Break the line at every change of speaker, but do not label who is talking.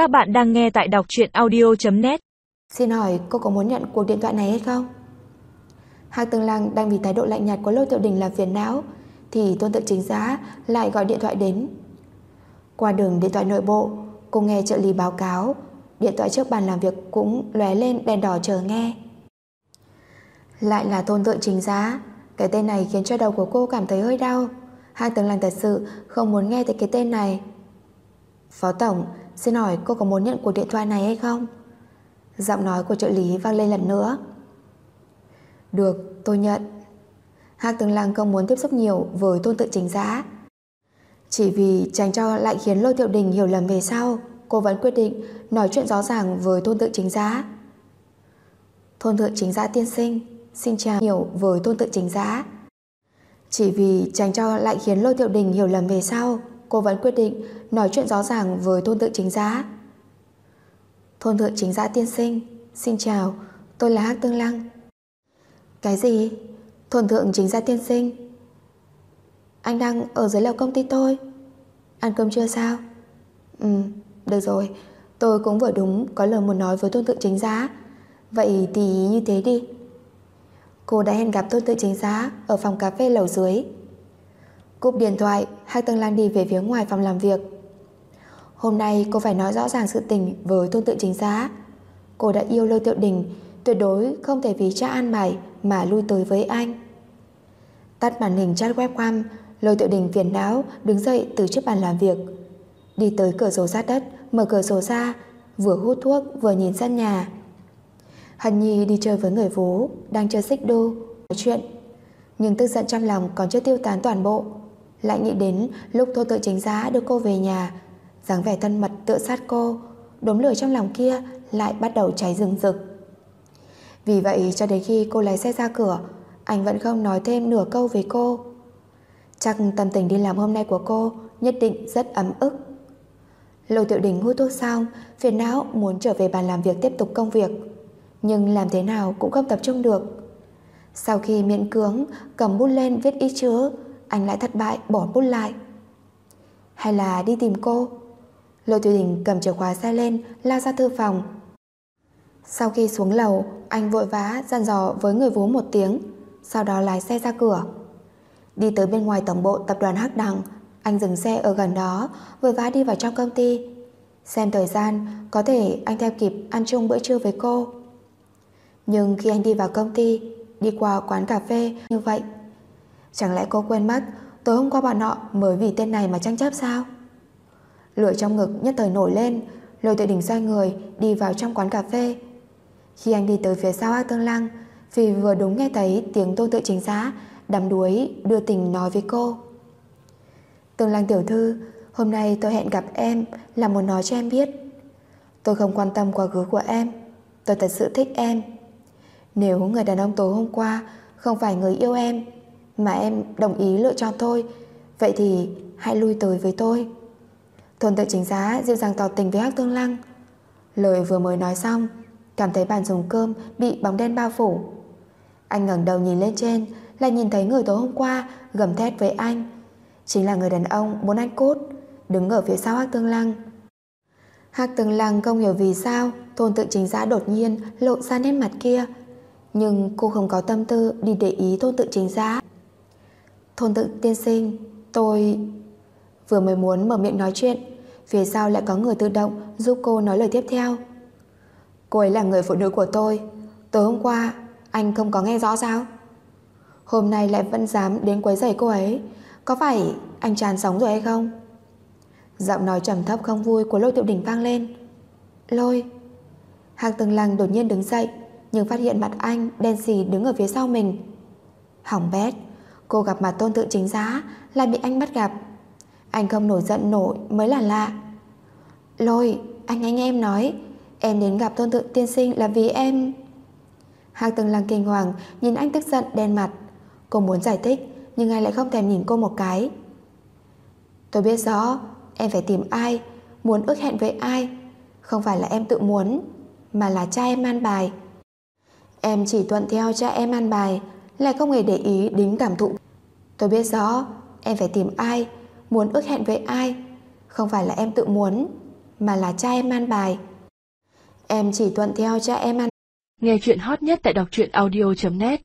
Các bạn đang nghe tại đọc truyện audio.net
Xin hỏi cô có muốn nhận cuộc điện thoại này hay không? Hạc Tường Lăng đang vì thái độ lạnh nhạt của Lô Tiểu Đình làm phiền não thì tôn tự chính giá lại gọi điện thoại đến. Qua đường điện thoại nội bộ, cô nghe trợ lý báo cáo, điện thoại trước bàn làm việc cũng lóe lên đèn đỏ chờ nghe. Lại là tôn tự chính giá, cái tên này khiến cho đầu của cô cảm thấy hơi đau. Hạc Tường Lăng thật sự không muốn nghe tới cái tên này. Phó Tổng, xin hỏi cô có muốn nhận cuộc điện thoại này hay không? Giọng nói của trợ lý vang lên lần nữa. Được, tôi nhận. Hạc Tường Lăng không muốn tiếp xúc nhiều với tôn tự chính giá. Chỉ vì tránh cho lại khiến Lôi Tiểu Đình hiểu lầm về sau, cô vẫn quyết định nói chuyện rõ ràng với tôn tự chính giá. Thôn thượng chính giá tiên sinh, xin chào hiểu với tôn tự chính giá. Chỉ vì tránh cho lại khiến Lôi Tiểu Đình hiểu lầm về sau, cô vẫn quyết định nói chuyện rõ ràng với tôn thượng chính giá. Thôn thượng chính giá tiên sinh, xin chào, tôi là Hắc Tương Lăng. Cái gì? Thôn thượng chính gia tiên sinh Anh đang ở dưới lầu công ty tôi Ăn cơm chưa sao Ừ được rồi Tôi cũng vừa đúng có lời muốn nói với tôn thượng chính giá Vậy thì như thế đi Cô đã hẹn gặp tôn thượng chính giá Ở phòng cà phê lầu dưới Cúp điện thoại Hạc tầng Lan đi về phía ngoài phòng làm việc. Hôm nay cô phải nói rõ ràng sự tình Với tôn tự chính giá Cô đã yêu Lôi Tiệu Đình, Tuyệt đối không thể vì cha an bài Mà lui tới với anh. Tắt màn hình chat webcam Lôi Tiệu Đình phiền não đứng dậy từ trước bàn làm việc. Đi tới cửa sổ sát đất, Mở cửa sổ ra, Vừa hút thuốc vừa nhìn sân nhà. Hân Nhi đi chơi với người vú, Đang chơi xích đô, Nói chuyện. Nhưng tức giận trong lòng còn chưa tiêu tán toàn bộ. Lại nghĩ đến lúc thô tự chính giá đưa cô về nhà dáng vẻ thân mật tựa sát cô Đốm lửa trong lòng kia lại bắt đầu cháy rừng rực. Vì vậy cho đến khi cô lái xe ra cửa Anh vẫn không nói thêm nửa câu với cô. Chắc tâm tình đi làm hôm nay của cô Nhất định rất ấm ức. Lô Tiểu Đình hút thuốc xong Phiền não muốn trở về bàn làm việc tiếp tục công việc Nhưng làm thế nào cũng không tập trung được. Sau khi miễn cưỡng Cầm bút lên viết ý chứa, anh lại thất bại, bỏ bút lại. Hay là đi tìm cô? Lô Tiểu Đình cầm chìa khóa xe lên, Lao ra thư phòng. Sau khi xuống lầu, Anh vội vã dặn dò với người vú một tiếng, Sau đó lái xe ra cửa. Đi tới bên ngoài tổng bộ tập đoàn Hắc Đằng, Anh dừng xe ở gần đó, Vội vã đi vào trong công ty. Xem thời gian, Có thể anh theo kịp ăn chung bữa trưa với cô. Nhưng khi anh đi vào công ty, Đi qua quán cà phê như vậy Chẳng lẽ cô quên mất, Tối hôm qua bọn họ mới vì tên này mà tranh chấp sao? Lửa trong ngực nhất thời nổi lên, Lôi tuệ đỉnh xoay người, Đi vào trong quán cà phê. Khi anh đi tới phía sau Ác Tương Lăng Vì vừa đúng nghe thấy tiếng tôn tự chính giá Đắm đuối đưa tình nói với cô. Tương Lăng tiểu thư, Hôm nay tôi hẹn gặp em Là muốn nói cho em biết. Tôi không quan tâm quá khứ của em, Tôi thật sự thích em. Nếu người đàn ông tối hôm qua Không phải người yêu em mà em đồng ý lựa chọn tôi Vậy thì hãy lui tới với tôi. Thôn tự chính giá dịu dàng tỏ tình với Hắc Tương Lăng. Lời vừa mới nói xong, Cảm thấy bàn dùng cơm bị bóng đen bao phủ. Anh ngẩng đầu nhìn lên trên, Lại nhìn thấy người tối hôm qua Gầm thét với anh. Chính là người đàn ông muốn anh cốt, Đứng ở phía sau Hắc Tương Lăng. Hắc Tương Lăng không hiểu vì sao Thôn tự chính giá đột nhiên lộ ra nét mặt kia, Nhưng cô không có tâm tư Đi để ý thôn tự chính giá. Thôn tự tiên sinh, Tôi Vừa mới muốn mở miệng nói chuyện. Phía sau lại có người tự động giúp cô nói lời tiếp theo? Cô ấy là người phụ nữ của tôi. Tối hôm qua, Anh không có nghe rõ sao? Hôm nay lại vẫn dám đến quấy rầy cô ấy. Có phải anh tràn sống rồi hay không? Giọng nói trầm thấp không vui Của lôi tiểu đỉnh vang lên. Lôi Hàng từng lăng đột nhiên đứng dậy, Nhưng phát hiện mặt anh đen xì đứng ở phía sau mình. Hỏng bét. Cô gặp mặt tôn tự chính giá, Lại bị anh bắt gặp. Anh không nổi giận nổi, mới là lạ. Lôi, Anh anh em nói, Em đến gặp tôn tự tiên sinh là vì em. Hạc từng lăng kinh hoàng, Nhìn anh tức giận, đen mặt. Cô muốn giải thích, Nhưng anh lại không thèm nhìn cô một cái. Tôi biết rõ, Em phải tìm ai, Muốn ước hẹn với ai, Không phải là em tự muốn, Mà là cha em an bài. Em chỉ thuận theo cha em an bài lại không hề để ý đến cảm thụ. Tôi biết rõ Em phải tìm ai, Muốn ước hẹn với ai. Không phải là em tự muốn, mà là cha em an bài. Em chỉ thuận theo cha em an
Nghe chuyện hot nhất tại đọc truyện audio.net